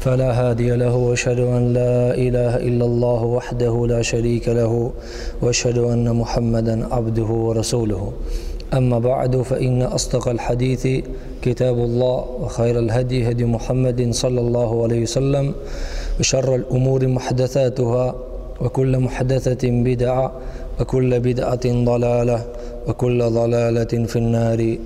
فلا هادي له واشهد ان لا اله الا الله وحده لا شريك له واشهد ان محمدا عبده ورسوله أما بعد فإن أصدق الحديث كتاب الله وخير الهدي هدي محمد صلى الله عليه وسلم وشر الأمور محدثاتها وكل محدثة بدعة وكل بدعة ضلالة وكل ضلالة في النار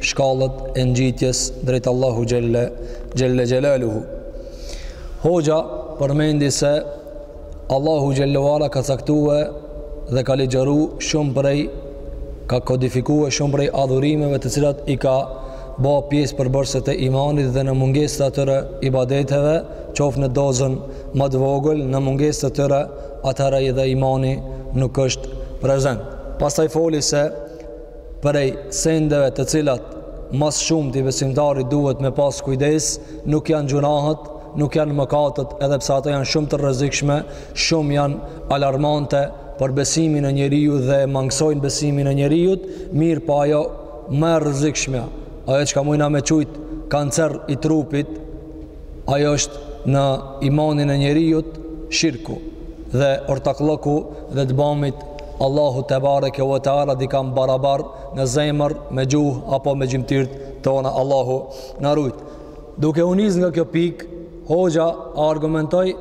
shkallët e ngjitjes drejt Allahu xhelle xhelaluhu. Hoxha përmendi se Allahu xhelle wala ka caktue dhe ka ligjëru shumë prej ka kodifikue shumë prej adhurimeve të cilat i ka ba pjesë përbërëse të imanit dhe në mungesë të atyre ibadeteve, qoftë në dozën më të vogël, në mungesë të tyre atëherë edhe imani nuk është prezent. Pastaj foli se Prej sendeve të cilat më së shumti besimtari duhet me pas kujdes, nuk janë gjunahët, nuk janë mëkatët, edhe pse ato janë shumë të rrezikshme, shumë janë alarmante për besimin e njeriut dhe mangësojnë besimin e njeriut, mirëpo ajo më e rrezikshme, ajo çka mujna me quejt kancer i trupit, Ajo është në imanin e njeriut shirku dhe ortaklloku dhe të bamit Allahu tebareke ve teala dikan barabar në zemër me gjuhë apo me gjymtirt tona Allahu na rujt duke u nis nga kjo pikë hoxha argumentoi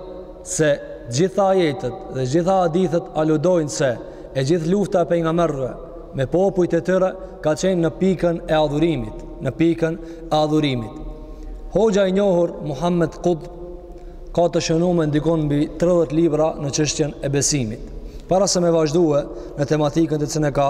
se gjitha ajetet dhe gjitha hadithet aludojnë se e gjithë lufta e pejgamberëve me popujt e tyre ka qenë në pikën e adhurimit, në pikën e adhurimit. Hoxha i njohur Muhammed Qutb ka të shënume dikun mbi 30 libra në çështjen e besimit. Para se me vazhdue në tematikën e cenë ka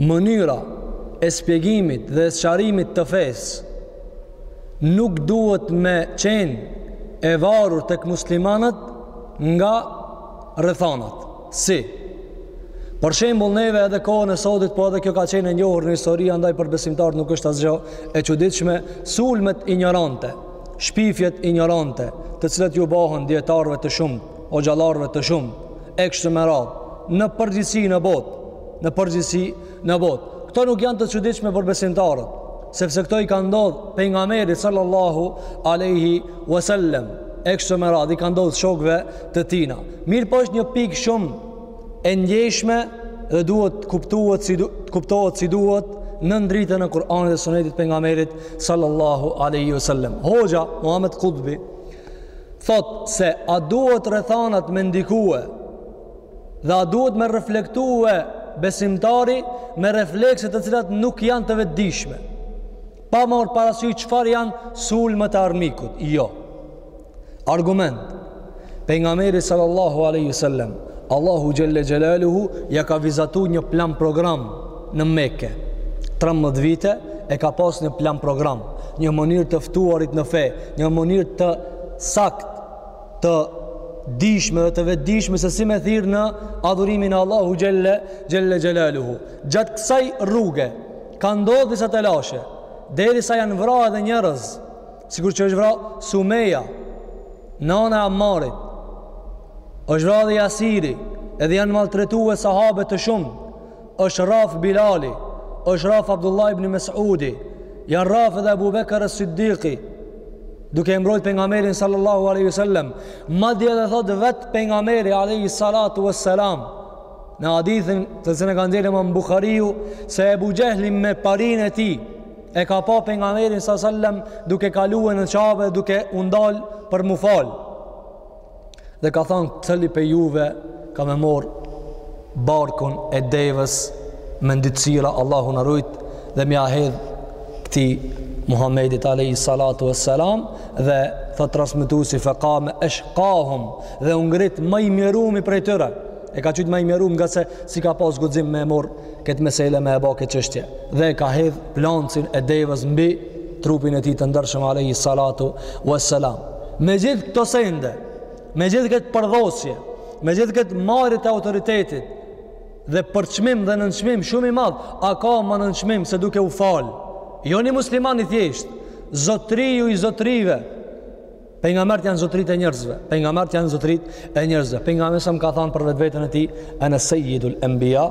Mënyra e spjegimit dhe e sqarimit të fesë nuk duhet me qenë e varur tek muslimanët nga rrethanat. Si? Për shembull, neve edhe kohën e sodit, po edhe kjo ka qenë e njohur në histori, andaj për besimtarët nuk është asgjë e çuditshme, sulmet injorante, shpifjet injorante, të cilat ju bëhen dijetarëve të shumë, hoxhallarëve të shumë e kështu me radhë në përgjithësi në botë, në përgjithësi në botë. Këto nuk janë të çuditshme për besimtarët, sepse këto i ka ndodh pejgamberit sallallahu alaihi wasallam e kështu me radhë i ka ndodh shokëve të tina. Mirëpo është një pikë shumë e ndjeshme dhe duhet të kuptohet si duhet nën dritën e Kur'anit dhe Sunetit pejgamberit sallallahu alaihi wasallam. Hoxha Muhammed Kutbi thotë se a duhet rrethanat me ndikue dhe a duhet me reflektue besimtari me reflekse të cilat nuk janë të vetëdijshme. Pa marr parasysh çfarë janë sulmet e armikut. Jo. Argument. Pejgamberi sallallahu alaihi wasallam, Allahu xhelle xhelaluhu ja ka vizatu një plan program në Mekë. Trembëdhjetë vite e ka pas një plan program, një mënyrë të ftuarit në fe, një mënyrë të saktë, të dijshme dhe të vetëdijshme se si me thirr në adhurimin e Allahut xhel-le xhelaluhu. Gjatë kësaj rruge, ka ndodh disa telashe, derisa janë vra edhe njerëz, sikur që është vra Sumeja, nana e Amarit, është vra dhe Jasiri, edhe janë maltretue sahabe të shumë, është rrah Bilali, është rrah Abdullah ibn Mesudi, janë rrah edhe Ebu Bekër es-Siddiki, duke e mbrojt Pejgamberin sallallahu aleyhi ve sel-lem, madje edhe thotë vetë Pejgamberi aleyhi salatu ve selam, në hadithin të cilin e ka nxjerr imam Buhariu, se Ebu Xhehli me parinë e tij, e ka pa Pejgamberin sallallahu aleyhi sallem, duke kalue në Qabe, duke u ndal për m'u falë. Dhe ka thënë, cili prej juve ka me marrë barkun e devës me ndytësira Allahu na rujt dhe me ia hedh këtij Muhammedit alejhi salatu ve selam dhe tha transmetuesi fekame eshkahum dhe u ngrit ma i mjerumi prej tyre e ka qujt ma i mjerum ngase si ka pas guxim me e marrë këtë mesele me e ba këtë çështje dhe e ka hedh plancin e devës mbi trupin e tij të ndershëm alayhi salatu wassalam. Me gjithë këto sende, me gjithë këtë përdhosje, me gjithë këtë marrje të autoritetit dhe përçmim dhe nënçmim shumë i madh, a ka ma nënçmim se duke u fal? Jo një musliman i thjesht, zotëriu i zotërive, Pejgambert janë zotërit e njerëzve. Pejgambert janë zotërit e njerëzve. Pejgamberi a.s. ka thënë për vetveten e tij, ana sayyidul anbiya,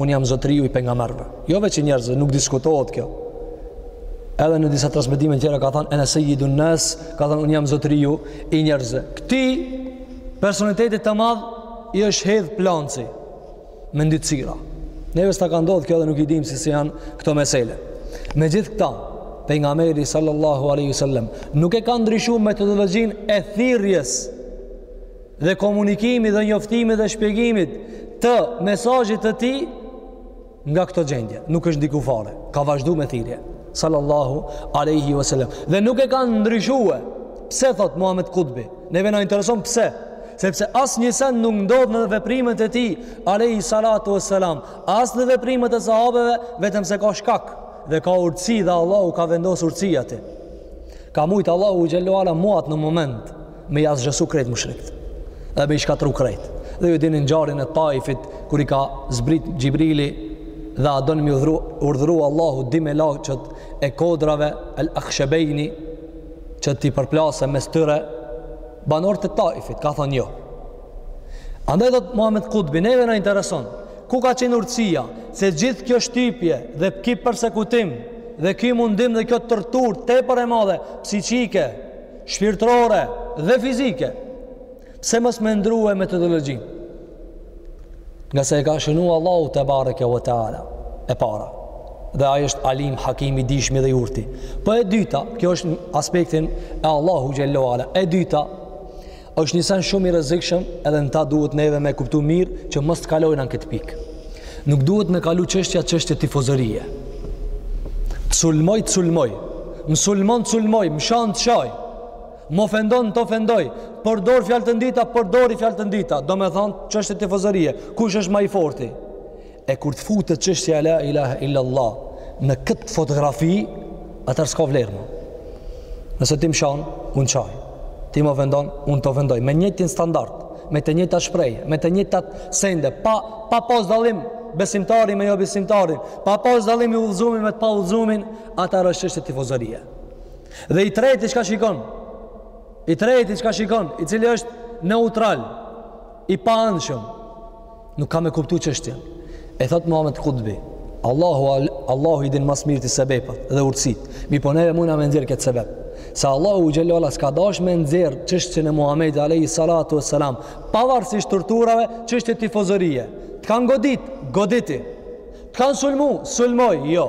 unë jam zotëriu i pejgamberëve. Jo veç i njerëzve, nuk diskutohet kjo. Edhe në disa transmetime të tjera ka thënë ana sayyidun nas, ka thënë unë jam zotëriu i njerëzve. Këtij personalitetit të madh i është hedh planci. Me ndytësira. Neve s'na ka ndodh kjo dhe nuk i dimë si se janë këto mesele. Me gjithë këta, Pejgamberi sallallahu aleyhi ve sel-lem, nuk e ka ndryshu metodologjinë e thirrjes dhe komunikimit dhe njoftimi dhe shpjegimit të mesazhit të tij nga këto gjendje. Nuk është ndiku fare. Ka vazhdu me thirrje. Sallallahu aleyhi ve sel-lem. Dhe nuk e ka ndryshue. Pse thotë Muhammed Kutbi? Neve na intereson pse? Sepse asnjë sen nuk ndodh në veprimet e tij, alejhi salatu ve selam, as në veprimet e sahabeve, vetëm se ka shkak, dhe ka urtësi dhe Allahu ka vendos urtësi aty. Ka mujt Allahu xhel-le ve ala mu n'at moment, me i asgjësu krejt mushrikët, dhe me i shkatrru krejt. Dhe ju e dini ngjarjen e Taifit, kur i ka zbrit Xhibrili, dhe a don m'i urdhru, urdhru Allahu dy melaqet e kodrave, el akhshebejni, që t'i përplase mes tyre banorët e Taifit, ka thanë jo. Andaj thotë Muhammed Kutbi, neve na intereson, ku ka qenë urtësia, se gjithë kjo shtypje dhe ky persekutim dhe ky mundim dhe kjo torturë tepër e madhe, psikike, shpirtërore dhe fizike. Pse mos me ndru metodologjinë? Ngase e ka shënu Allahu tebareke ve teala, e para. Dhe ai është alim, hakim, i dijshmi dhe i urti. Po e dyta, kjo është aspektin e Allahu xhelle ve ala. E dyta, është një sen shumë i rrezikshëm edhe këta duhet neve me e kuptu mirë që mos të kalojna në këtë pikë. Nuk duhet me kalu çështja çështje tifozërie. Të sulmoj, të sulmoj. Më sulmon, të sulmoj. Më shan, të shaj. M'ofendon t'ofendoj, përdor fjalë të ndyta, përdori fjalë të ndyta. Domethanë, çështje tifozërie, kush është ma i forti? E kur të futet çështja la ilahe illallah, në këtë fotografi, atëherë s'ka vlerë ma. Nëse ti më shan, unë t'shaj. Ti m'ofendon, unë t'ofendoj. Me njëjtin standard, me të njëjta shprehje, me të njëjtat sende, pa, pa pas dallim besimtari me jobesimtarin, pa pas dallim i udhëzumi me të paudhëzumin, atëherë është çështje tifozërie. Dhe i treti çka shikon? I treti çka shikon? I cili është neutral, i paanshëm. Nuk ka me kuptu çështjen. E thotë Muhammed Kutbi, Allahu Allahu i din më së miri sebepat dhe urtësitë. Mirëpo neve muna me nxjerr këtë sebep. Se Allahu xhelle ve ala s'ka dash me nxjerr çështjen e Muhamedit alayhi salatu wassalam, pavarësisht torturave, çështje tifozërie. Të kanë godit, goditi. Të kanë sulmu, sulmoj, jo.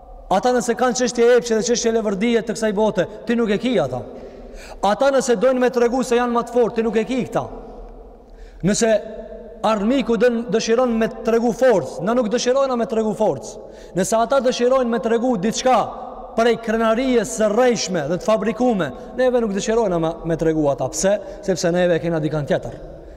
Ata nëse kanë çështje epshe dhe çështje leverdie të kësaj bote, ti nuk e ki ata. Ata nëse dojnë me tregu se janë ma të fortë, ti nuk e ki këta. Nëse armiku don, dëshiron me tregu forcë, na nuk dëshirojna me tregu forcë. Nëse ata dëshirojnë me tregu diçka prej krenarie së rrejshme dhe të fabrikume, neve nuk dëshirojna me, me tregu ata. Pse? Sepse neve e kena dikan tjetër.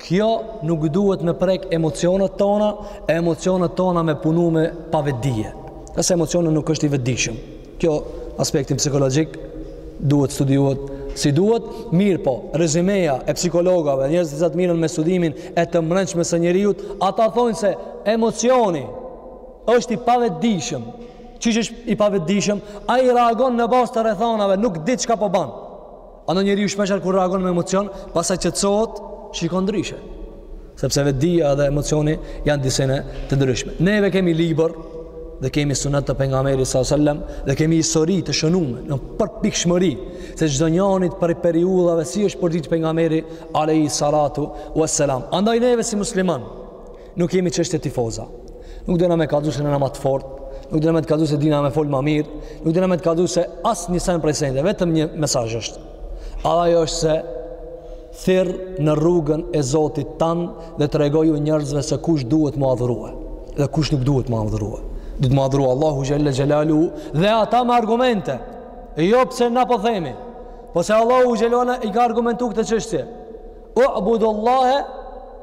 Kjo nuk duhet me prek emocionet tona, e emocionet tona me punu me pavetëdije. Ngase emocioni nuk është i vetëdijshëm. Kjo aspektin psikologjik duhet studiohet si duhet, mirëpo, rezimeja e psikologëve, njerëzit atë që merren me studimin e të mbrendshmes së njeriut, ata thojnë se emocioni është i pavetëdijshëm, çi është i pavetëdijshëm, ai reagon në bazë të rrethanave, nuk di çka po ban. Andaj njeriu shpeshherë kur reagon me emocion, pastaj qetësohet, shikon ndryshe. Sepse vetëdija dhe emocioni janë dy sene të ndryshme. Neve kemi libër, dhe kemi sunet të pejgamberit a.s. sallem dhe kemi histori të shënume në përpikshmëri se çdonjanit prej periudave si është përjetu pejgamberi alejhi salatu ue selam andaj neve si muslimanë Nuk jemi çështje tifoza. Nuk dona me t'kallzu se na jena ma t'fortë, nuk dona me të kallzu se dina me fol ma mirë, nuk dona me të kallzu se as një sen prej sene, vetëm një mesazh është. Ajo është se thirr në rrugën e Zotit tan dhe tregoju njerëzve se kush duhet m'u adhurue dhe kush nuk duhet m'u adhurue. Duhet m'u adhuru Allahu xhel-le xhelaluhu dhe ata me argumente. E jo pse na po themi. Po se Allahu xhel-le e ka argumentu këtë çështje. U'budullah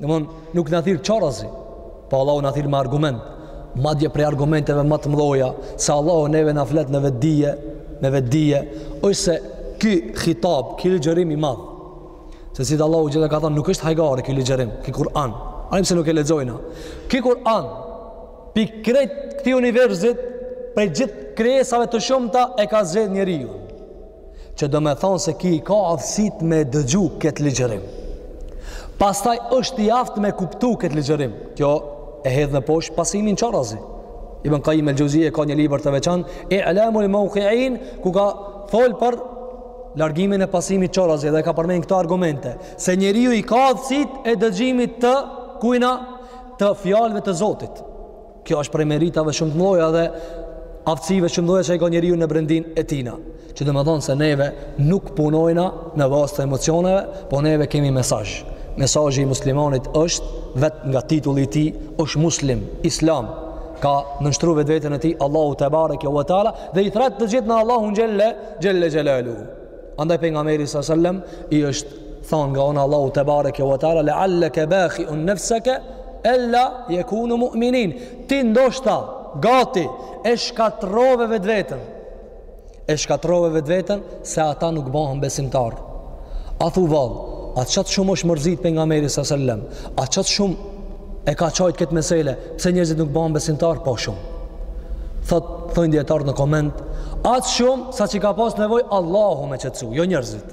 Domthon nuk na thirr çorrazi, po Allahu na thirr me argument. Madje prej argumenteve ma të mdhoja se Allahu neve na flet me vetdije, me vetdije, është se ky hitab, ky ligjërim i madh. Se siç Allahu xh.sh. e ka thonë, nuk është hajgare ky ligjërim, ky Kur'an. Ani pse nuk e lexojna, ky Kur'an pi krejt këtij universit prej gjithë krijesave të shumta e ka zgjedh njeriu. që domethonë se ky i ka aftësitë me e dëgju këtë ligjërim. Pastaj është i aftë me e kuptu këtë ligjërim. Kjo e hedh poshtë pasimin qorrazi. Ibn Kajim el-Xhevzije ka një libër të veçantë, I'lamul muvekiin, ku ka folë për largimin e pasimit qorrazi dhe ka përmen këto argumente. Se njeriu i ka aftësitë e dëgjimit të kujna, të fjalëve të Zotit. Kjo është prej meritave shumë të mdhoja dhe aftësive shumë të mdhoja që i ka njeriu në brendinë e tijna. Që domethonë se neve nuk punojna në bazë të emocioneve, po neve kemi mesazh. Mesazhi i muslimanit është vet nga titulli i tij, është muslim, islam, ka nënshtru vetveten e tij Allahut tebareke ve teala dhe i thret të gjithë në Allahun xhelle xhelaluhu. Andaj pejgamberi sallallahu alajhi wasallam i është thonë nga ona Allahut tebareke ve teala, lealleke bahiun nefseke, ella jekunu mu'minin, ti ndoshta, gati, e shkatrove vetveten, e shkatrove vetveten, se ata nuk bëhën besimtar. A thu vallë, aq shumë është mërzit pejgamberi s.a. sel-lem, aq shumë e ka qajtë këtë mesele, pse njerëzit nuk bahen besimtarë, po shumë. Thot, thonë dijetarët në koment, atë shumë saqë ka pas nevojë, Allahu me e qetësu, jo njerëzit.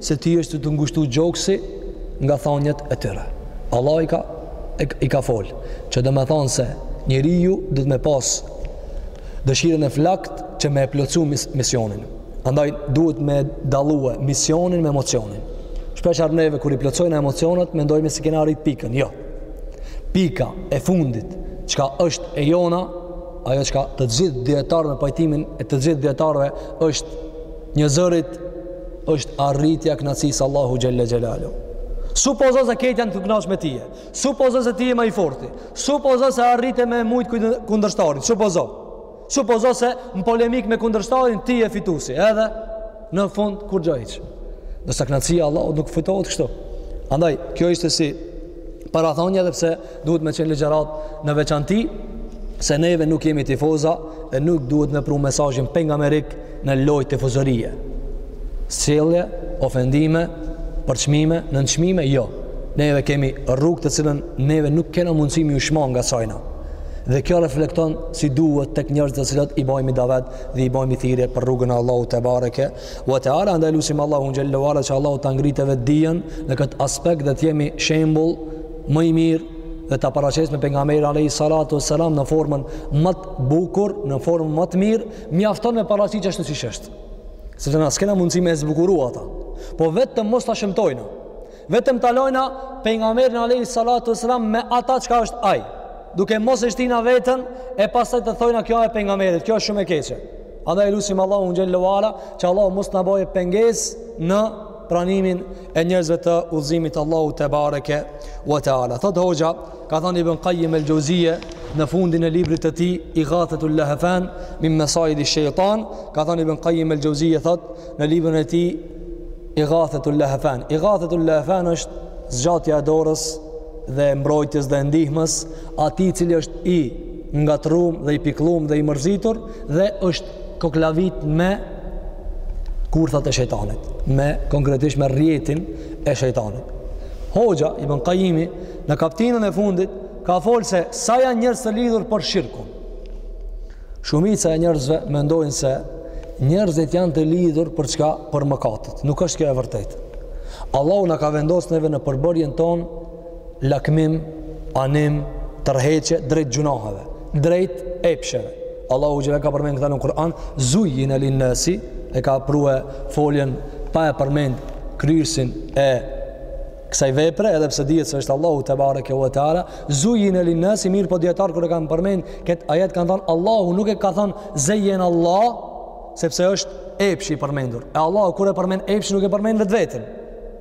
se ty është duke t'u ngushtu gjoksi nga thonjet e tyre. Allahu i ka, i ka folë, që domethonë se njeriu duhet me pas dëshirën e flaktë që me e plotësu mis misionin. Andaj duhet me e dallue misionin me emocionin. Shpeshherë neve kur i plotësojna emocionet, mendojmë se e kena arrit pikën. Jo, pika e fundit, çka është e jona, ajo çka të gjithë dijetarët me pajtimin e të gjithë dijetarëve është njëzërit është arritja e kënaqësisë Allahut xhelle xhelaluhu. Supozo se krejt janë të knaqshëm me tye. Supozo se ti je ma i forti. Supozo se arrite me mujt kundërshtarin. Supozo. Supozo se në polemikë me kundërshtarin ti je fituesi. Edhe në fund kurgjo hiç. Ndërsa kënaqësia e Allahut nuk fitohet kështu. Andaj kjo ishte si parathonje edhe pse duhet me qenë ligjëruesit në veçanti se neve nuk jemi tifoza dhe nuk duhet me pru mesazhin pejgamberik në lloj tifozërie sjellje, ofendime përçmime, nënçmime, jo neve kemi rrugë të cilën neve nuk kena mundësi me iu shmang nga sajna dhe kjo reflekton si duhet tek njerëzit të cilët i bëjmë davet dhe i bëjmë thirrje për rrugën e Allahut te bareke we te ala andaj lusim Allahun xhallahu ala që Allahu ta ngritë vetëdijen në këtë aspekt dhe të jemi shembull më i mirë dhe ta paraqesim pejgamberin alayhi salatu wasalam në formën ma të bukur, në formën ma të mirë, mjafton me e paraqit ashtu siç është. Sepse na s'kena mundësi me e zbukurua ata. Po vetëm mos ta shëmtojna. Vetëm ta lajna pejgamberin alayhi salatu wasalam me ata çka është ai. Duke mos e shtina veten e pastaj të thojna kjo e pejgamberit, kjo është shumë e keqe. Andaj lusim Allahun xhallahu ala që Allahu mos na bëjë pengesë në pranimin e njerëzve të udhëzimit Allahut te bareke u te ala thot hoxha ka thonë ibn Qayyim el Xheuzije në fundin e librit të tij ighathetul lahfan min masaid shejtan ka thonë ibn Qayyim el Xheuzije thot në librin e tij ighathetul lahfan ighathetul lahfan është zgjatja e dorës dhe mbrojtjes dhe ndihmës atij i cili është i ngatrrum dhe i pikllum dhe i mërzitur dhe është koklavit me kurthat e shejtanit, më konkretisht me rrjetin e shejtanit. Hoxha Ibn Kajimi në kaptinën e fundit ka fol se sa janë njerëz të lidhur për shirkun. Shumica e njerëzve mendojnë se njerëzit janë të lidhur për çka për mëkatet. Nuk është kjo e vërtetë. Allahu na ka vendos neve në përbërjen tonë lakmim, anim, tërheqje drejt gjunaheve, drejt epsheve. Allahu xhela e ka përmend këta në Kur'an, zujine linnasi, e ka prue foljen pa e përmend kryesin e kësaj vepre, edhe pse dihet se është Allahu te bareke ue teala, zujine linnasi, mirëpo dijetarët kur e kanë përmend këtë ajet kanë thonë, Allahu nuk e ka thonë zejen Allah, sepse është epshi i përmendur. E Allahu kur e përmend epshi, nuk e përmend vetveten.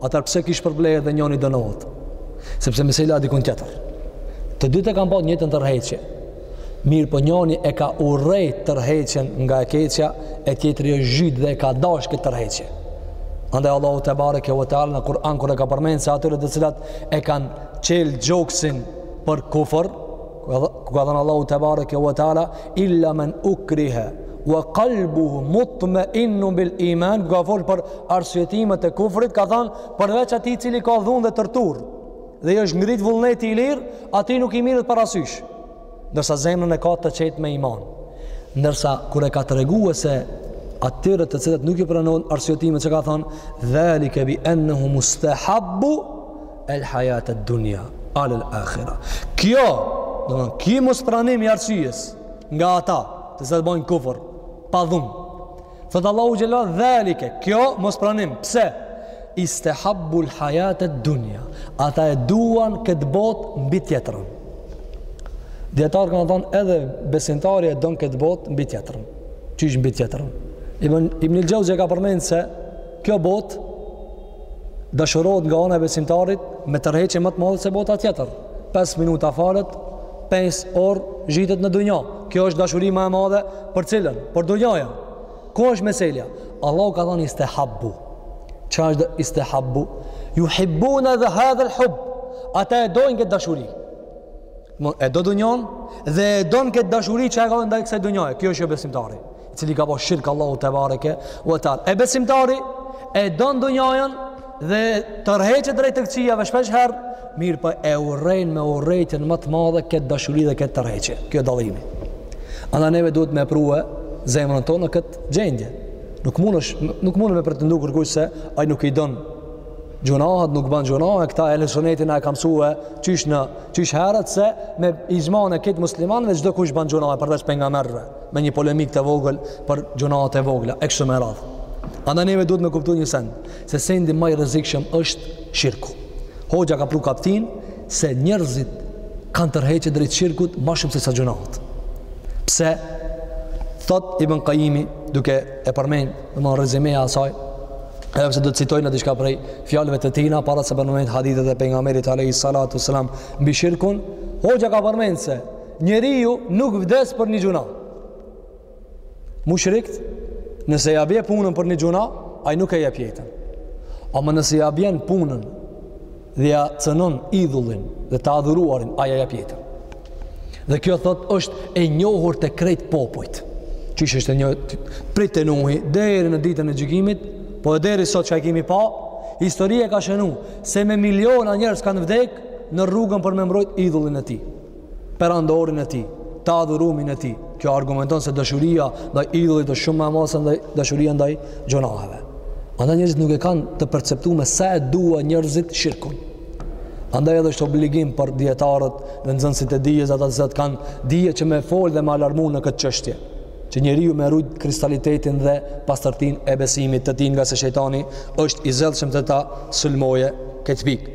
Atëherë pse ky shpërblehet dhe njoni dënohet? Sepse mesela dikun tjetër. Të dytë e kanë pat të njëjtën tërheqje. Mirëpo njoni e ka urrejtë tërheqjen nga e keqja, e tjetri është zhyt dhe e ka dash këtë tërheqje. Andaj Allahu te bareke ve teala në Kur'an kur e ka përmend se atyre të cilat e kanë çel gjoksin për kufër, ku ka thonë Allahu te bareke ve teala illa men ukriha wa qalbuhu mutma'innun bil iman ku ka fol për arsyetimet e kufrit ka thanë përveç atij i cili ka dhunë dhe torturë dhe i është ngrit vullneti i lirë atij nuk i merret parasysh ndërsa zemrën e ka të qetë me iman ndërsa kur e ka tregue se atyre të cilët nuk ju pranon arsyetimet çka ka thonë dhalika bi annahu mustahabbu al hayat ad dunya al al akhira. Kjo, do të thonë, ky mos pranim i arsyes nga ata të cilët bojn kufër pa dhunë. Thot Allahu xhele, dhalike, kjo mos pranim. Pse? Istahabbu al hayat ad dunya. Ata e duan kët botë mbi tjetrën. Dijetarët kanë thonë edhe besimtari e don këtë botë mbi tjetrën. Qysh mbi tjetrën. Ibn, Ibnul Xheuzi e ka përmen se kjo botë dashurohet nga ana e besimtarit me tërheqje ma të madhe se bota tjetër. 5 minuta falet, 5 orë zhitet në dunja. Kjo është dashuri ma e madhe për cilën? Për dunjanë. Ku është meselja? Allahu ka thanë istehabbu. Ça është istehabbu? Juhibbune hadhel hub. Ata e dojnë këtë dashuri. E do dunjan dhe e don këtë dashuri që e ka ndaj kësaj dunjaje. Kjo është jo besimtari. cili ka bërë shirk Allahut tebareke ve teala. E besimtari e don dunjanë dhe tërheqet drejt të këqijave shpeshherë, mirëpo e urren me urrejtjen ma të madhe këtë dashuri dhe këtë tërheqje. Kjo është dallimi. Andaj neve duhet me pru zemrën tonë në këtë gjendje. Nuk mundet, nuk mund me pretendu kurkush se ai nuk i don gjunahet, nuk ban gjunahe, këtë ehli suneti na e ka mësue qysh në qysh herët se me ixhmain e krejt muslimanëve çdokush ban gjunahe përveç pejgamberëve. me një polemikë të vogël për gjunahet e vogla, e kështu me radhë. Andaj neve duhet me kuptu një send, se sendi ma i rrezikshëm është shirku. Hoxha ka pru kaptinë se njerëzit kanë tërheqje drejt shirkut ma shumë se sa gjunahet. Pse? Thot Ibn Kajimi duke e përmen në rezyme e asaj, edhe pse do të citojmë diçka prej fjalëve të tina, para se përmenet hadithet e pejgamberit a.s. mbi shirkun, hoxha ka përmen se Njeriu nuk vdes për një gjunah. Mushrikt, nëse ja bje punën për një gjunah, ai nuk e jep jetën. Ama nëse ja bjen punën dhe ja cënon idhullin dhe të adhuruarin, ai ja jep jetën. Dhe kjo thot është e njohur te krejt popujt. Qysh është e njohur prej te Nuhi, deri në ditën e gjykimit, po deri sot që e kemi pa, historia e ka shenu se me miliona njerëz kanë vdek në rrugën për me mbrojt idhullin e tij. perandorin e tij, të adhurumin e tij. Kjo argumenton se dashuria ndaj idhullit është shumë ma e madhe sesa dashuria ndaj gjunaheve. Andaj njerëzit nuk e kanë të perceptume sa e duan njerëzit shirkun. Andaj edhe është obligim për dijetarët dhe nxënësit e dijes ata që kanë dije që me fol dhe me alarmu në këtë çështje që njeriu me rujt kristalitetin dhe pastërtinë e besimit të tij ngase shejtani është i zellshëm të ta sulmojë këtë pikë.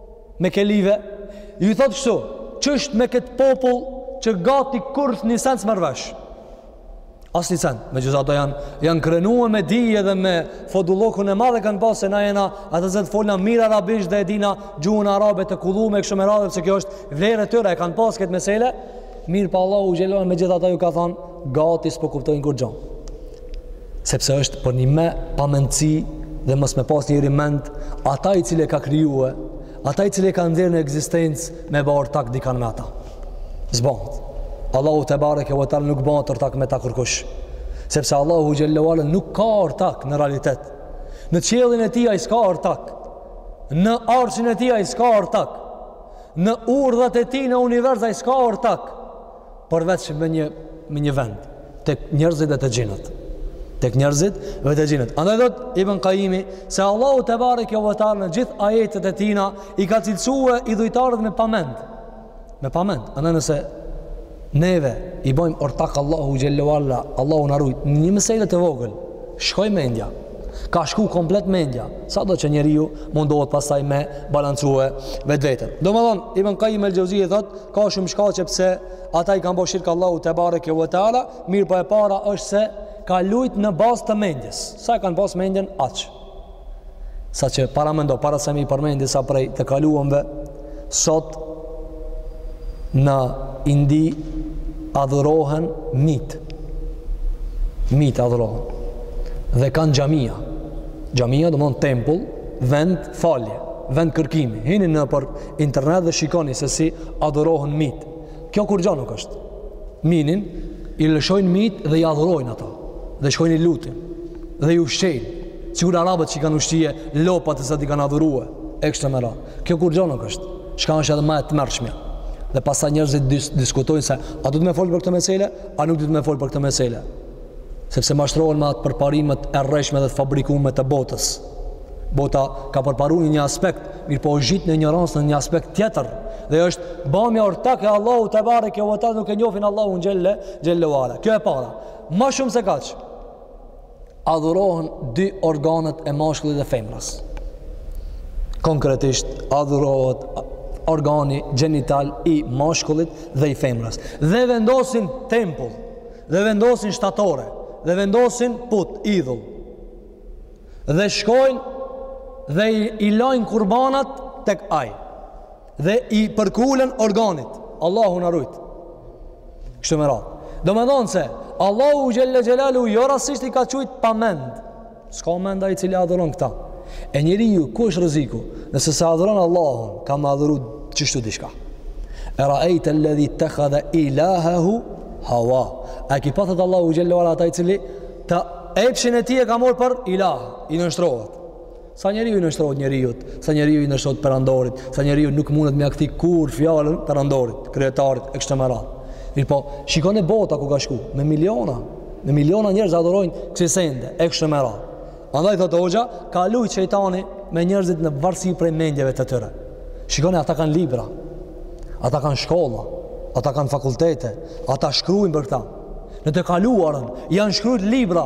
mekelive, ju thotë kështu, ç'është me këtë popull që gati kurrnjë sen s'merr vesh. Asnjë sen, megjithatë janë, janë krenua me dije dhe me fodullëkun e madh e kanë pasë se na jena atë zëtë folna mirë arabisht dhe e dina gjuhën arabe të kullume kështu me radhe se kjo është vlerë e tyre e kanë pasë këtë mesele, mirëpo Allahu xhele ue ala megjithatë ju ka thanë, gati s'po kuptojnë kurgjo. Sepse është përnjëme pamendësi dhe mos me pas njeri mend, ata i cili e ka krijue, ata i cili e ka nxjerrë në ekzistencë me ba ortak dikan me ata. S'bahet. Allahu tebareke ve teala nuk bëhet ortak me ta kurkush. Sepse Allahu xhele ue ala nuk ka ortak në realitet. Në qiellin e tij ai s'ka ortak. Në arshin e tij ai s'ka ortak. Në urdhat e tij në univers ai s'ka ortak. përveç me një me një vend tek njerëzit dhe te xhinët tek njerëzit dhe te xhinët andaj thot ibn Kajimi se Allahu tebareke ve teala në gjithë ajetet e tina i ka cilësue idhujtarët me pamend me pamend andaj nëse neve i bëjmë ortak Allahut xhele ue ala Allahu na rujt n'një mesele të vogël shkoi mendja ka shku komplet mendja sado që njeriu mundohet pastaj me balancue vetveten domethonë ibn Kajim el-Xhevzije thot ka shumë shkaqe pse ata i kanë bo shirk Allahut tebareke ve teala mirëpo e para është se ka lujt në bazë të mendjes sa e kanë pasë mendjen aq saqë para mendo para se me i përmendë sa prej të kaluamve Sot në Indi adhurohen mijt. Mijt adhurohen. Dhe kanë xhamia. Xhamia domethonë tempull, vend falje, vend kërkimi. Hini nëpër internet dhe shikoni se si adhurohen mijt. Kjo kurgjë nuk është. Minin i lëshojnë mijt dhe i adhurojnë ato. Dhe shkojnë i lutin. Dhe i ushqejnë. Sikur arabët që i kanë ushqie lopat e sa ti kanë adhurue. E kështu me ra. Kjo kurgjo nuk është, çka është edhe ma e tmerrshmja. Dhe pastaj njerëzit dis diskutojnë se a duhet me folë për këtë mesele, a nuk duhet me folë për këtë mesele. Sepse mashtrohen me atë përparimet e rrejshme dhe të fabrikume të botës. Bota ka përparu në një aspekt, mirëpo është ngjitë në injorancë në një aspekt tjetër. Dhe është bamja ortak e Allahut tebareke ve teala nuk e njofin Allahun xhele, xhele ue ala. Kjo e para, ma shumë se kaq. adhurohen dy organet e mashkullit dhe femrës. Konkretisht, adhurohet organi gjenital i mashkullit dhe i femrës. Dhe vendosin tempull, dhe vendosin shtatore, dhe vendosin put, idhull. Dhe shkojnë dhe i, i lajnë kurbanat tek ai. dhe i përkulen organit Allahu na rujt kështu me radhë domethënë se Allahu xhel-le xhelaluhu jo rastësisht i ka qujt pa mend s'ka mend ai i cili adhuron këta e njeriu ku është rreziku nëse s'e adhuron Allahun ka me adhuru qështu diçka eraejte el-ledhi ittehadhe ilahehu hawa a ki pa thotë Allahu xhel-le xhelaluhu atë i cili epshin e tij e ka morr për ilah i nënshtrohet Sa njeriu i nënshtrohet njeriut, sa njeriu i nënshtrohet perandorit, sa njeriu nuk mundet me ja kthy kurrë fjalën perandorit, kryetarit e kështu me radhë. Mirëpo, shikoni bota ku ka shku, me miliona, me miliona njerëz adhurojnë kësi sende, e kështu me radhë. Andaj thotë hoxha, ka lujt shejtani me njerëzit në varësi prej mendjeve të tyre. Shikoni ata kanë libra, ata kanë shkolla, ata kanë fakultete, ata shkruajnë për këta. Në të kaluarën janë shkrujt libra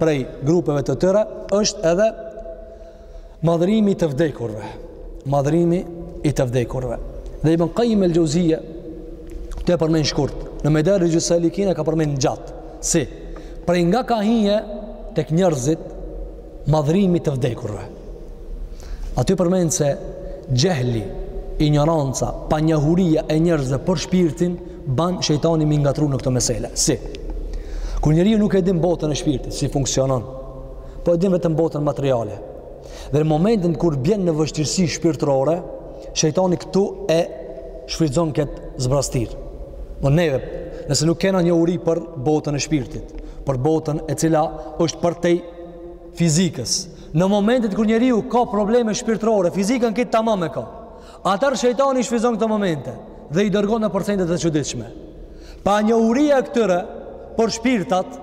prej grupeve të tyre, është edhe madhërimi i të vdekurve. Madhërimi i të vdekurve. Dhe Ibn Kajim el-Xheuzije, e përmend shkurt, në Medarixhus-salikin e ka përmend gjatë, si, prej nga ka hi te njerëzit madhërimi i të vdekurve. Aty përmend se xhehli, injoranca, panjohuria e njerëzve për shpirtin, ban shejtani m'i ngatrru në këto mesele. Si? Kur njeriu nuk e din botën e shpirtit, si funksionon, po e din vetëm botën materiale. Dhe në momentin kur bjen në vështirësi shpirtërore, shejtani këtu e shfrytëzon këtë zbrazëtirë. Po neve, nëse nuk kena njohuri për botën e shpirtit, për botën e cila është përtej fizikës, Në momentet kur njeriu ka probleme shpirtërore, fizikën krejt tamam e ka. Atëherë shejtani i shfrytëzon këto momente dhe i dërgon nëpër sende të çuditshme. Panjohuria e këtyre për shpirtat,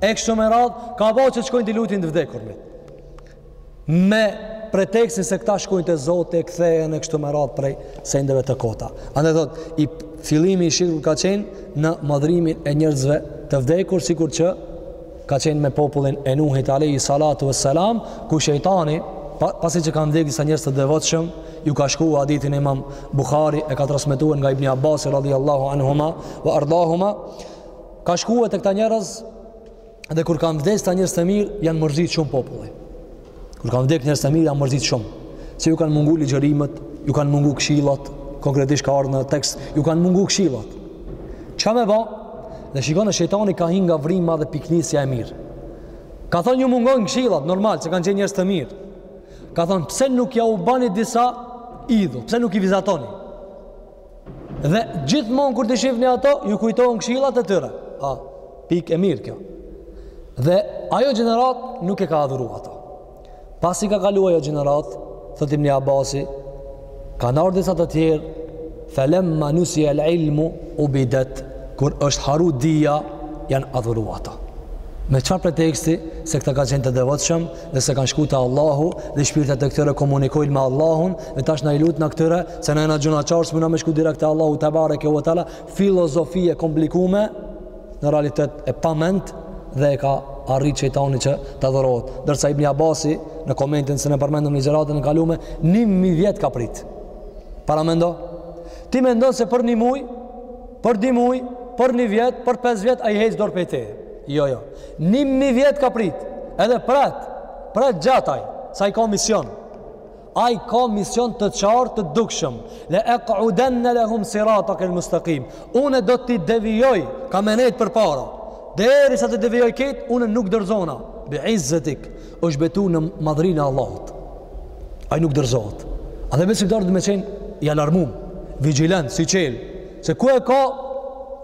e kështu me radhë, ka ba që të shkojnë t'i lutin të vdekurit. Me pretekstin se këta shkojnë te Zoti e kthehen e kështu me radhë prej sendeve të kota. Andaj thotë, fillimi i shirkut ka qenë në madhërimin e njerëzve të vdekur, sikur që ka qenë me popullin e Nuhit alayhi salatu wassalam ku shejtani pasi që kanë vdekë disa njerëz të devotshëm ju ka shkuar hadithin Imam Buhari e ka transmetuar nga Ibn Abbas radhiyallahu anhuma wa ardahuma ka shkuar te këta njerëz dhe kur kanë vdekë këta njerëz të mirë janë mërzit shumë populli Kur kanë vdekë njerëz të mirë, janë mërzit shumë. Se ju kanë mungu ligjërimet, ju kanë mungu këshillat, konkretisht ka ardh në tekst, ju kanë mungu këshillat. Çka me ba? Dhe shikone shejtani ka hi nga vrima dhe pikënisja e mirë. Ka thonë ju mungojnë këshillat, normal, se kanë qenë njerëz të mirë. Ka thonë pse nuk ja u bani disa idhuj, pse nuk i vizatoni? Dhe gjithmonë kur t'i shihni ato, ju kujtohen këshillat e tyre. Ha, pikë e mirë kjo. Dhe ajo gjeneratë nuk e ka adhuru ato. Pasi ka kalu ajo gjeneratë, thotë Ibni Abasi, kanë ardhë disa të tjerë, felemma nusije el ilmu ubidet, kur është harru dija, janë adhuru ato. Me çfarë preteksti, se këta ka qenë të devotshëm, dhe se kanë shku te Allahu dhe shpirtet e këtyre komunikojnë me Allahun dhe tash na i lutna këtyre se na jena gjynahqarë s'muna me shku direkt te Allahu tebareke ve teala filozofi e komplikume në realitet e pamend dhe e ka arrit shejtani që t'adhurohet ndërsa Ibni Abasi në komentin se ne përmendëm në ligjëratën e kalume një mijë vjet ka prit paramendo ti mendon se për një muj për dy muj për një vjet për pesë vjet ai hjek dorë prej teje jo jo Një mijë vjet ka prit, edhe pret, pret gjatë, se ai ka mision. Ai ka mision të qartë të dukshëm. Le ek'udenne lehum siratakel mustekim. Une do t'i devijoj, kam me nejt përpara. Derisa t'i devijoj këta, une nuk dorëzona. Bi izzetik, është betu në madhërinë e Allahut. Ai nuk dorëzohet. Edhe besimtari du me qenë i alarmum, vigjilent, syçelë, se ku e ka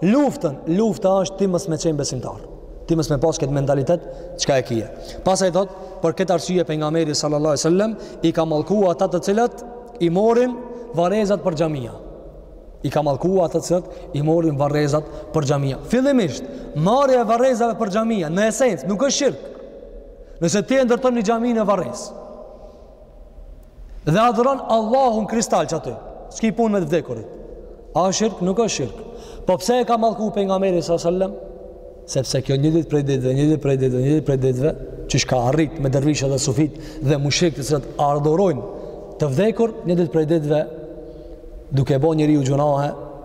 luftën? Lufta është ti mos me qenë besimtar. Ti mos me pas këtë mentalitet çka e kije. Pastaj thot, për këtë arsye pejgamberi sallallahu alajhi wasallam i ka mallkua ata të cilët i morin varrezat për xhamia. I ka mallkua ata të cilët i morin varrezat për xhamia. Fillimisht, marrja e varrezave për xhamia në esencë nuk është shirk. Nëse ti e ndërton një xhami në varrezë. Dhe adhuron Allahun kristal qaty. S'ki punë me të vdekurit. A është shirk? Nuk është shirk. Po pse e ka mallku pejgamberi sa sallam? Sepse kjo një ditë prej ditëve, një ditë prej ditëve, një ditë prej ditëve, qysh ka arrit me dervishët dhe sufitë dhe mushrikët të cilët adhurojnë të vdekur, një ditë prej ditëve duke bo njeriu gjynahe,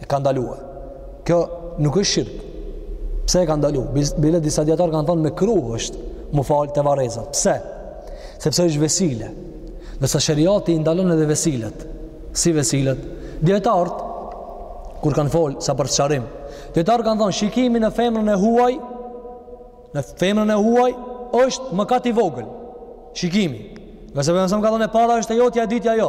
e ka ndalue kjo nuk është shirk pse e ka ndalu bile disa dijetarë kanë thonë mekruh është m'u falë te varrezat pse? sepse është vesile ndërsa sheriati i ndalon edhe vesilet si vesilet dijetarët kur kanë folë sa për sqarim dijetarët kanë thonë shikimi në femrën e huaj në femrën e huaj është mëkat i vogël shikimi ngase për nësëm ka thonë e para është e jotja e dyta jo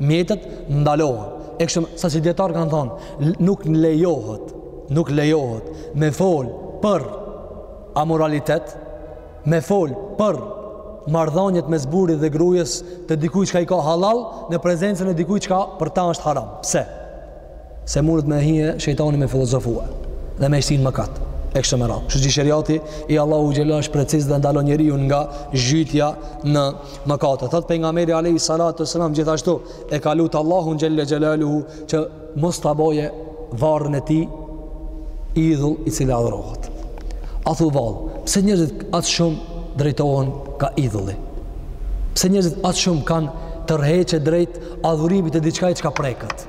Mjetet ndalohen. E kështu saqë dijetarët kanë thonë, nuk lejohet, nuk lejohet me fol për amoralitet, me fol për marrëdhëniet mes burrit dhe gruas të dikujt që i ka hallall në prezencën e dikujt që për ta është haram. Pse? se mundet me hije shejtani me filozofua dhe me shti n'mëkat e kështu me radhë. Kështu që shariati i Allahut xhela është preciz dhe ndalon njeriun nga zhytja në mëkate. Thot pejgamberi alayhi salatu wasalam gjithashtu e ka lut Allahun xhela xhelaluhu që mos ta boje varrin e tij idhull i cili adhurohet. A thu vallë, pse njerëzit aq shumë drejtohen ka idhulli? Pse njerëzit aq shumë kanë tërheqje drejt adhurimit e diçkaje çka preket?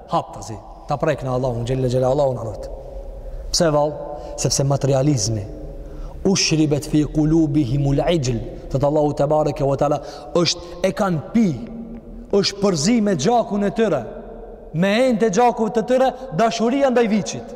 Haptazi, ta prekna Allahun, xhela xhelaluhu arët. Pse vallë? Sepse materializmi, ushribet fi kulubihimul ixhl, thot Allahu tebareke ve teala, është e kanë pi, është përzi me gjakun e tyre, me enjë të gjakun të tyre, dashuria ndaj viçit.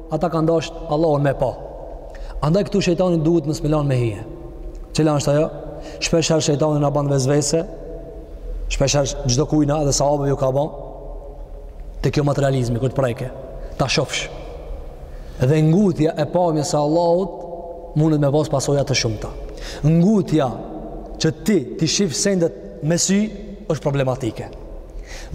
Ata kanë dashtë Allahun me pa. Andaj këtu shejtani duhet mos mi lan me hije. Cila është ajo? Shpeshherë shejtani na ban vesvese, shpeshherë çdokujna dhe sahabëve ju ka ba, te kjo materializmi, kur të prekë, ta shofsh. Dhe ngutja e pamjes së Allahut, mundet me pas pasoja të shumta. Ngutja që ti t'i shifsh sendet me sy, është problematike.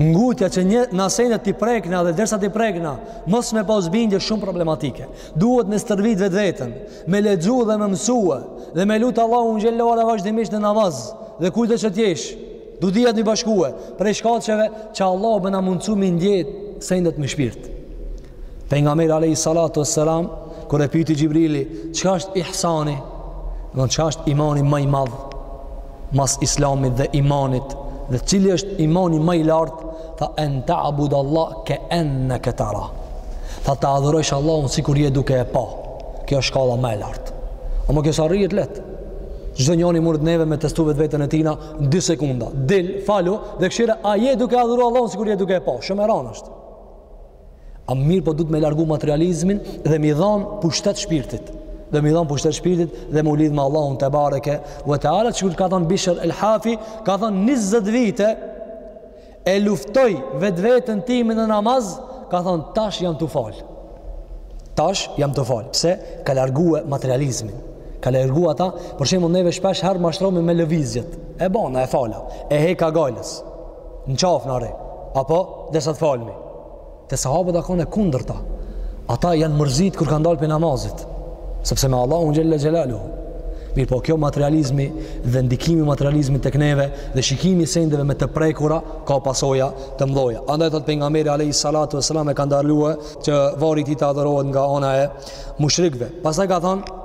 Ngutja që na sendet t'i prekna dhe derisa t'i prekna, Mos me pas bindje shumë problematike. Duhet me stërvit vetveten, me lexu dhe me mësue, dhe me lut Allahun xhela vazhdimisht në namaz, dhe kudo që t'jesh, dy dijat mi bashkue, prej shkaqeve që Allahu me na mundësu mi ndje sendet me shpirt. Pejgamberi alejhi salatu ve selam, kur e pyti Xhibrili, çka është ihsani, dhe çka është imani ma i madh, mas islamit dhe imanit dhe cili është imani më i lartë tha en ta'budallah ke enneke tera tha ta adhurojsh Allahun sikur je duke e pa kjo është shkalla më e lartë ama kjo s'arrihet leht çdo njani munet neve me testu vetveten e tina në 2 sekunda, dil, falu dhe kshyre a je duke adhuru Allahun sikur je duke e pa shumë e ranë është A mirëpo duhet me largu materializmin dhe mi dhanë pushtet shpirtit dhe mi dhanë pushtet shpirtit dhe mu lidh me Allahun tebareke ve teala sikur ka thonë Bishr El Hafi ka thonë 20 vite e luftoj vetveten time në namaz ka thonë tash jam tu falë tash jam tu falë pse ka largue materializmin ka largu ata për shembull neve shpeshherë mashtrohemi me lëvizjet e bona e fala e heka gajlës në qafë në re apo derisa të falemi Te sahabët a konë e kundërta. Ata janë mërzit kur kanë dalë prej namazit. Sepse me Allahun xhela xhelaluhu. Mirëpo kjo materializmi dhe ndikimi i materializmit tek neve dhe shikimi i sendeve me të prekura ka pasoja të mdhaja. Andaj thot pejgamberi alejhi salatu ve selam e ka ndalue që varri i tij të adhurohet nga ana e mushrikve. Pastaj ka thonë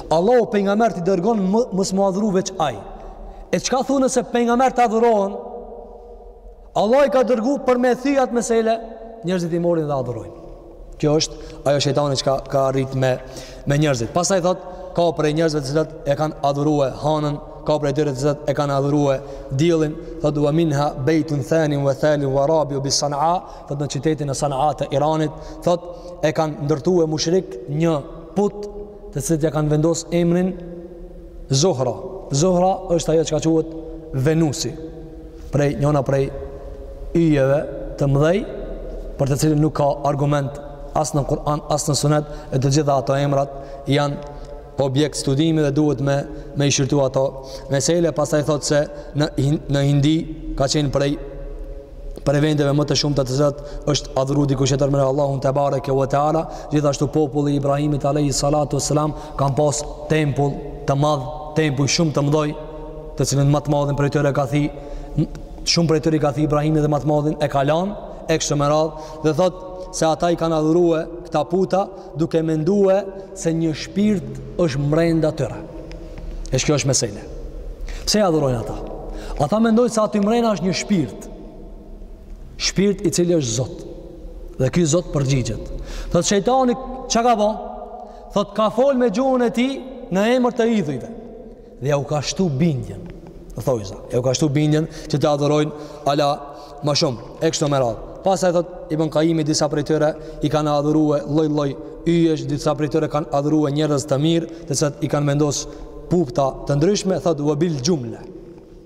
Allahu pejgambert i dërgon mos mu adhuru veç ai. E çka thu nëse pejgambert të adhurohen? Allahu i ka dërgu për me thy ata mesele, njerëzit i morin dhe adhurojnë. Kjo është ajo shejtani çka, ka arrit me, me njerëzit. Pasaj thot, ka prej njerëzve të cilët e kanë adhurue hanën, ka prej tyre të cilët e kanë adhurue diellin, thot, ue minha bejtun thanin, ue thalith, ue rabiu bi Sanaa, thot, në qytetin e sanaa të Iranit, thot, e kanë ndërtue mushrikët një put të cilit ja kanë vendos emrin Zohra. Zohra është ajo çka quhet Venusi, prej njëna prej yjeve të mëdhej, për të cilën nuk ka argument as në Kur'an, as në Sunet, e të gjitha ato emrat janë objekt studimi dhe duhet me me i shqyrtu ato. Mesele pastaj thotë se në në Hindi ka qenë prej prej vendeve më të shumta te të cilat është adhuru dikush tjetër me Allahun tebareke ue teala gjithashtu populli i Ibrahimit Alejhi Salatu ue Selam kanë pas tempull të madh tempuj shumë të mdhoj të cilin ma të madhin prej tyre ka thy shumë prej tyre i ka thy Ibrahimi dhe ma të madhin e ka lan e kështu me radhë dhe thot se ata i kanë adhurue këta puta duke mendue se një shpirt është mrenda tyre. E kjo është mesele. Pse i adhurojnë ata? Ata mendojnë se aty mrena është një shpirt. Shpirt i cili është zot. Dhe ky zot përgjigjet. Thotë shejtani çka ka bo? Thotë ka fol me gjuhën e tij në emër të idhujve. dhe jau ka shtu bindjen në thojza, jau ka shtu bindjen që të adhurojnë ala ma shumë, e kështu me radhë pasaj thot Ibn Kajimi disa prej tyre i kanë adhurue lloj lloj yjesh, disa prej tyre kanë adhurue njerëz të mirë të cilët i kanë vendos puta të ndryshme thot ue bil xhumle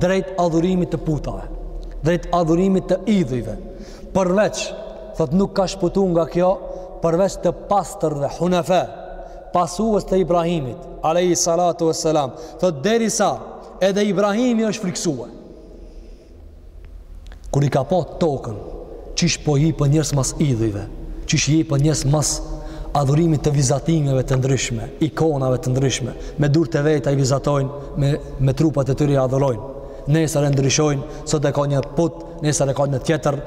drejt adhurimit të putave, drejt adhurimit të idhujve. Përveç, thot nuk ka shpëtu nga kjo, përveç të pastërve hunefa, pasues të Ibrahimit, alejhi salatu ue selam, thot derisa edhe Ibrahimi është friksue. kur i ka pa tokën, qysh po jipen njerëz mas idhujve, qysh jipen njerëz mas adhurimit të vizatimeve të ndryshme, ikonave të ndryshme, me durt e veta i vizatojnë, me, me trupat e tyre i adhurojnë, nesër e ndryshojnë, sot e ka një put, nesër e ka një tjetër,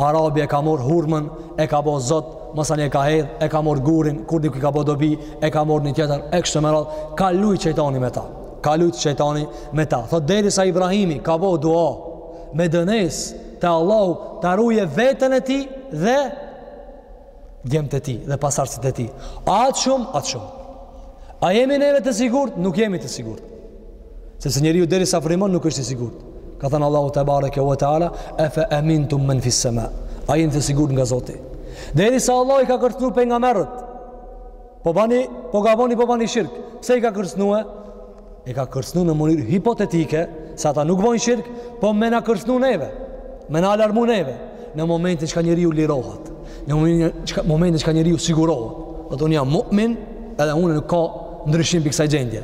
Arabi e ka morë hurmën, e ka bo zot, masanej e ka hedh, e ka morë gurin, kur nuk i ka bo dobi, e ka morë një tjetër, e kështu me radhë, ka lujt shejtani me ta. Ka lujtë shejtani me ta. Thot derisa Ibrahimi ka bo dua me dënesë te Allahu ta ruje veten e tij dhe djemtë e tij dhe pasardhësit e tij. Aq shumë, aq shumë. A jemi neve të sigurt? Nuk jemi të sigurt. Sepse njeriu derisa frymon nuk është i sigurt. Ka thënë Allahu tebareke ue teala, e fe emintum men fissema. A jemi të sigurt nga Zoti. Derisa Allahu i ka kërcnu pejgamerët. Po bani, po gaboni, po bani shirk. Pse i ka kërcënue? I ka kërcënu në mënyrë hipotetike, se ata nuk bojnë shirk, po me na kërcënu neve, me na alarmu neve, në momentin çka njeriu lirohet, në momentin çka njeriu sigurohet, thotë unë jam mu'min, edhe unë nuk ka ndryshim prej kësaj gjendje.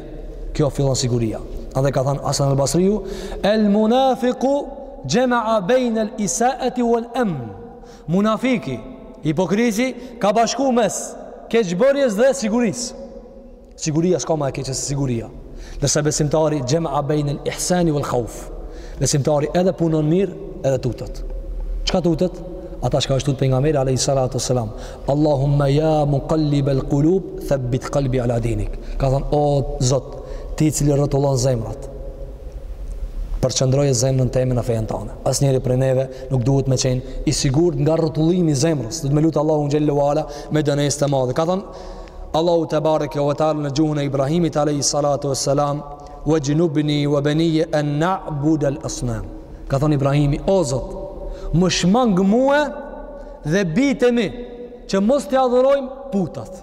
Kjo fillon siguria. Edhe ka thënë Hasan al-Basriu, el munafiku xhemea bejne el isaeti vel emn, Munafiki, hipokrizi ka bashku mes keqbërjes dhe sigurisë. Siguria s'ka ma e keqe se siguria. Ndërsa besimtari xhemea bejnel ihsani vel khauf, besimtari edhe punon mirë edhe tutet. Çka tutet? Ata çka është tutë Pejgamberi a.s. Allahumme ja mukallibel kulub, thebbit kalbi ala dinik. Ka thënë, o Zot, ti i cili rrotullon zemrat, Përqëndroje zemrën teme në fenë tane. Asnjëri prej neve nuk duhet me qenë i sigurt nga rrotullimi i zemrës. Duhet me lutë Allahun xhelle ve ala me dënesë të madhe. Ka thënë Allahu tebareke ve teala në gjuhën e Ibrahimit alejhi salatu ve selam Vexhnubni ve benije en na'budel asnam. Ka thënë Ibrahimi, o Zot, më shmang mue dhe bijt e mi që mos t'i adhurojmë putat.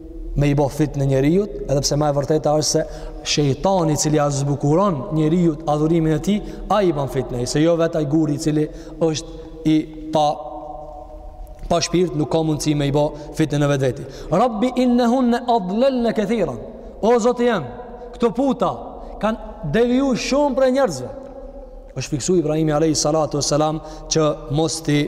me i bo fitne njeriut, edhe pse ma e vërteta është se shejtani i cili ia zbukuron njeriut adhurimin e tij, ai ban fitne, se jo vetë ai guri i cili është i pa, pa shpirt nuk ka mundësi me i bo fitne në vetveti. Rabbi innehunne adlelne kethiran, o Zoti jem, këto puta kanë devijue shumë prej njerëzve. është frikësu Ibrahimi a.s. që mos t'i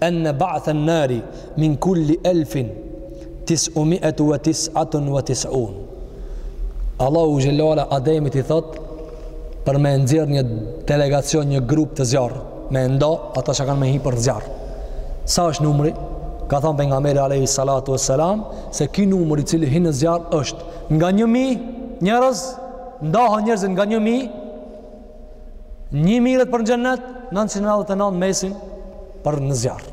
Enne ba'then nari min kulli elfin tis'u mietin ve tis'atun ve tis'un. Allahu xhelle ve ala Ademit i thotë për me nxjerrë një delegacion, një grup të zjarrit, me nda ata që kanë me hi për zjarr. Sa është numri? Ka thonë Pejgamberi alejhi salatu ve selam se ky numri i cili hin në zjarr është nga një mijë njerëz, ndahen njerëzit nga një mijë Një merret për në xhennet, 999 mbesin për në zjarr.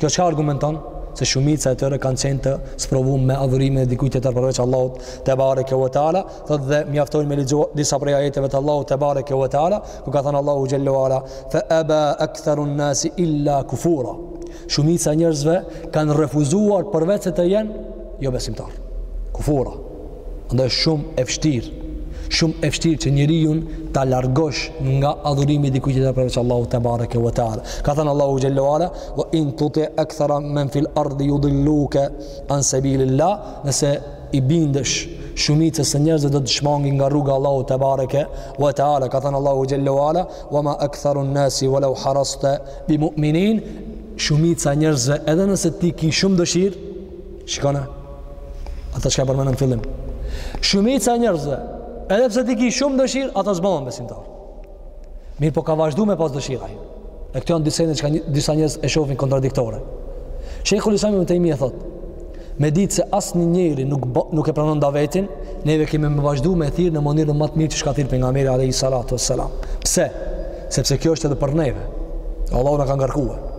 Kjo çka argumenton? Se shumica e tyre kanë qenë të sprovum me adhurimin e dikujt tjetër përveç Allahut tebareke ve teala, thotë dhe mjafton me lexu disa prej ajeteve të Allahut tebareke ve teala, ku ka thënë Allahu xhelle ve ala, fe eba aktharun nasi illa kufura. Shumica e njerëzve kanë refuzuar përveç se të jenë jobesimtarë. Kufura. Andaj është shumë e vështirë, shumë e vështirë që njeriun ta largosh nga adhurimi i dikujt tjetër përveç Allahut tebareke ve teala. Ka thënë Allahu xhelle ve ala, "Wa in tuti akthara man fil ardi yudilluka an sabilillah", nëse i bindesh shumicës së njerëzve do të të shmangin nga rruga e Allahut tebareke ve teala. Ka thënë Allahu xhelle ve ala, "Wa ma aktharu an-nasi walau harasta bi mu'minin", shumica e njerëzve edhe nëse ti ke shumë dëshirë Shikone, ata çka e përmenëm në fillim. Shumica e njerëzve, edhe pse ti ki shumë dëshirë, ata s'bohen besimtarë. Mirëpo ka vazhdu me pas dëshirë ai. E kët janë disa njerëz që, disa njerëz e shofin kontradiktore. Shejhul Islam Ibn Tejmije thot, me ditë se asnjë njeri nuk, nuk e pranon davetin, neve kemi me vazhdu me thirë në mënyrën ma të mirë qysh ka thirrë Pejgamberi a.s. Pse? Sepse kjo është edhe për neve. Allahu na ka ngarkuar.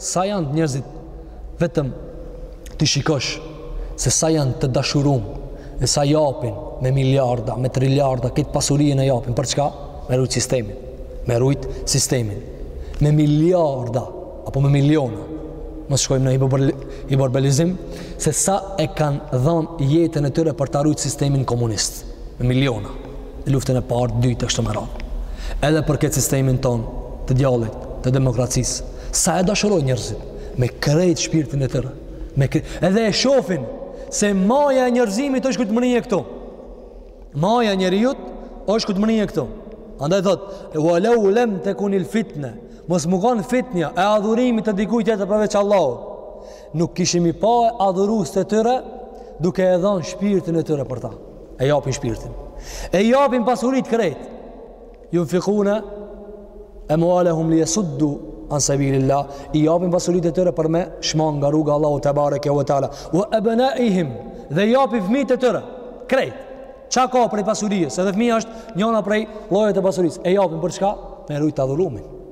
Sa janë njerëzit vetëm t'i shikosh se sa janë të dashurun dhe sa japin me miliarda, me triliarda, këtë pasurinë e japin, për çka? Me rujt sistemin, me rujt sistemin, me miliarda, apo me miliona, mos shkojmë në hiperbolizim, se sa e kanë dhanë jetën e tyre për ta rujt sistemin komunist, me miliona. luftën e parë, të dytë e kështu me radhë. Edhe për këtë sistemin tonë të djallit, të demokracisë, sa e dashurojnë njerëzit me krejt shpirtin e tyre, me krejt, edhe e shofin se maja e njerëzimit është kjo mrrije këtu. Maja e njeriut është kjo mrrije këtu. Andaj thot, "Wa law lam takun il fitne", mos me kon fitnja e adhurimit të dikujt tjetër përveç Allahut. Nuk kishim i pa adhuruesit e tyre duke e dhon shpirtin e tyre për ta. E japin shpirtin. E japin pasuritë krejt. Junfikune emualehum li jesuddu an sebilillah. I japin pasuritë e tyre për me shmang nga rruga Allahut tebareke ue teala. Ue ebnaihim dhe i japin fmijt e tyre. Krejt. Ça ka prej pasurisë? Edhe fmija është njona prej llojeve të pasurisë. E japin për çka? Me e rujt adhurimin.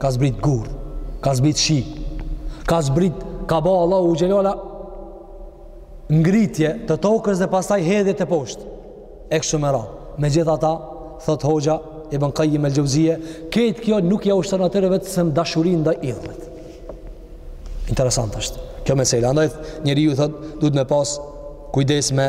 Ka zbrit gurë, ka zbrit shi, ka zbrit, ka ba Allahu xhel-le ue ala ngritje të tokës dhe pastaj hedhje teposhtë. E kështu me radhë. Megjithatë, thot hoxha, Ibn Kajjim el Xhevzije, krejt kjo nuk ia ul shëron atyre vetë sëm dashurinë ndaj idhullit. Interesant është. Kjo mesele. Andaj njeriu thot, duhet me pas kujdes me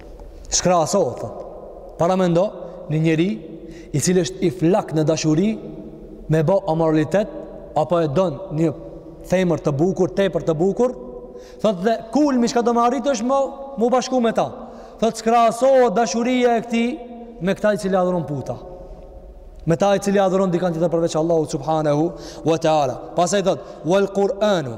S'krahasohet, thot. Paramendo, një njeri i cili është i flakt në dashuri me bo amoralitet apo e don një femër të bukur, tepër të bukur, thot dhe kulmi çka do me arrit është m'u bashku me ta. Thot s'krahasohet dashuria e këtij me këta i cili adhuron puta. Me ta i cili adhuron dikant tjetër përveç Allahut subhanahu wa taala. Pastaj thot wal Qur'anu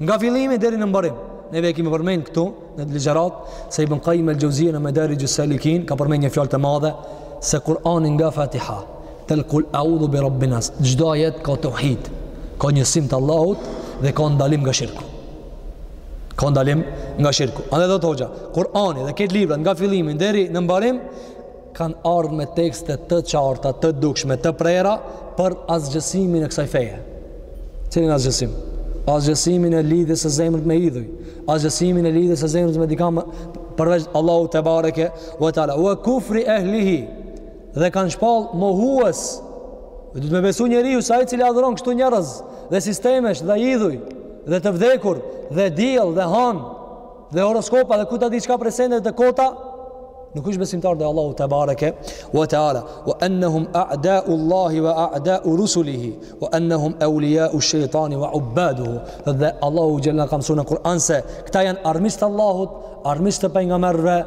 Nga fillimi deri në mbarim. Neve e kemi përmend këtu në ligjërata se Ibn Qayyim al-Jauziyja në Madarij al-Salikin ka përmend një fjalë të madhe se Kur'ani nga Fatiha te kul a'udhu bi rabbin nas. Çdo ajet ka tauhid, ka njësim të Allahut dhe ka ndalim nga shirku. Ka ndalim nga shirku. Andaj thot hoxha, Kur'ani dhe këto libra nga fillimi deri në mbarim kanë ardhë me tekste të qarta, të dukshme, të prera, për asgjësimin e kësaj feje. Cilin asgjësim? Asgjësimin e lidhjes së zemrës me idhuj, asgjësimin e lidhjes së zemrës me dikan përveç Allahut tebareke ve teala, ve kufri ehlihi, dhe kanë shpall mohues, duhet me besu njeriu, se ai i cili adhuron kështu njerëz, dhe sisteme, dhe idhuj, dhe të vdekur, dhe diell, dhe hanë, dhe horoskopa dhe ku ta di çka prej sendeve të kota nuk është besimtar dhe Allahu tebareke wa taala wa annahum a'da'u Allahi wa a'da'u rusulihi wa annahum awliya'u shaytani wa ubbaduhu dhe Allahu xh.sh. na ka mësu në Kur'an se këta janë armiqtë të Allahut armiqtë të pejgamberëve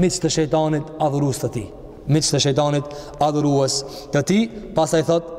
miq të shejtanit adhurues të tij miq të shejtanit adhurues të tij pastaj thotë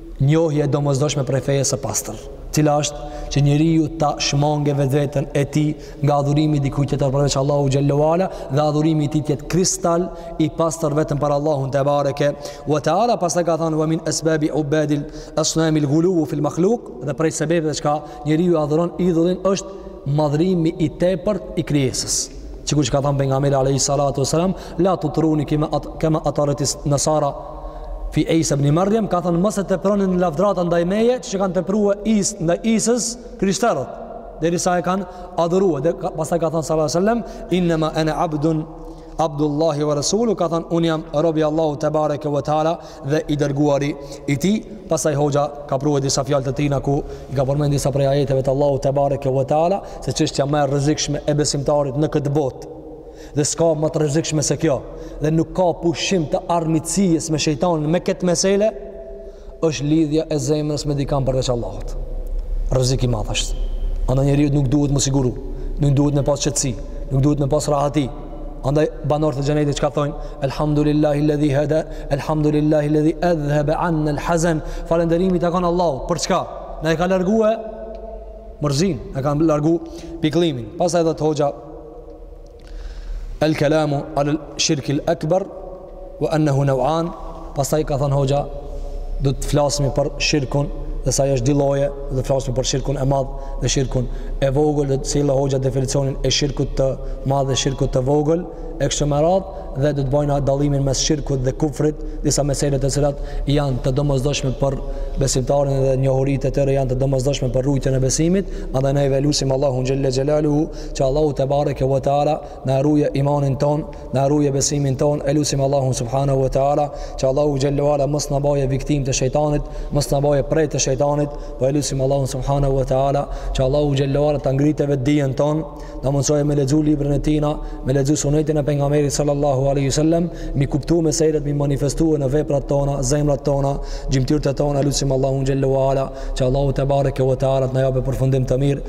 Njohja e domosdoshme prej fejes së pastër, cila është që njeriu ta shmangë vetveten e tij nga adhurimi i dikujt tjetër përveç Allahu xhelle ue ala dhe adhurimi i tij të jetë kristal i pastër vetëm për Allahun tebareke ue teala pastaj ka thënë wa min asbabi ibadatil asnam al ghulu fi al makhluq dhe prej sebebeve çka njeriu adhuron idhullin është madhrimi i tepërt i krijesës sikur që ka thënë pejgamberi alayhi salatu wasalam la tutruni kema at, kema atratin nasara fi Isa ibn Maryam ka thënë mos e teproni në lavdrata ndaj meje që kanë teprue ndaj Isës krishterët derisa e kanë adhuruar dhe pastaj ka thënë sallallahu alajhi wasallam inna ma ana abdun Abdullahi wa Rasulu ka thënë unë jam rob i Allahut tebareke ve teala dhe i dërguari i tij pastaj hoxha ka pru disa fjalë të tina ku i ka përmendur disa prej ajeteve të Allahut tebareke ve teala se çështja më e rrezikshme e besimtarit në këtë botë dhe s'ka më të rrezikshme se kjo dhe nuk ka pushim të armiqësisë me shejtanin me këtë mesele është lidhja e zemrës me dikan përveç Allahut. Rrezik i madh është. Andaj njeriu nuk duhet me siguru, nuk duhet me pas qetësi, nuk duhet me pas rahati. Andaj banorët e xhennetit çka thonë? Elhamdulillahi alladhi hada, elhamdulillahi alladhi adhhaba 'anna al-hazan. Falënderimi i takon Allahut. Për çka? Na e ka larguar mërzinë, na e ka largu pikëllimin. Pastaj thotë hoxha El kalamu ala shirk al akbar wa annahu naw'an pastaj ka thënë hoxha do të flasim për shirkun dhe sa është dy lloje do të flasim për shirkun e madh dhe shirkun e vogël do të sjellë hoxha definicionin e shirkut të madh dhe shirkut të vogël e kështu me radh dhe do të bëjmë dallimin mes shirkut dhe kufrit disa mesele të cilat janë të domosdoshme për besimtarin dhe njohuritë e tyre janë të domosdoshme për rrugën e besimit andaj ne e lusim Allahun xhelle xhelaluhu që Allahu tebareke ve teala na ruje imanin ton, na ruje besimin ton, e lutim Allahun subhanahu ve teala që Allahu xhallahu ala mos na baje viktim të shejtanit, mos na baje pre të shejtanit, po e lutim Allahun subhanahu ve teala që Allahu xhallahu ala ta ngritë vetëdijen ton, na mësojë me lexu librin e tina, me lexu sunetin e pejgamberit sallallahu alaihi wasallam, mi kuptu mesazhet mi manifestu në veprat tona, zemrat tona, gjymtyrët tona, lutim Allahun xhallahu ala që Allahu tebareke ve teala na jape përfundim të mirë.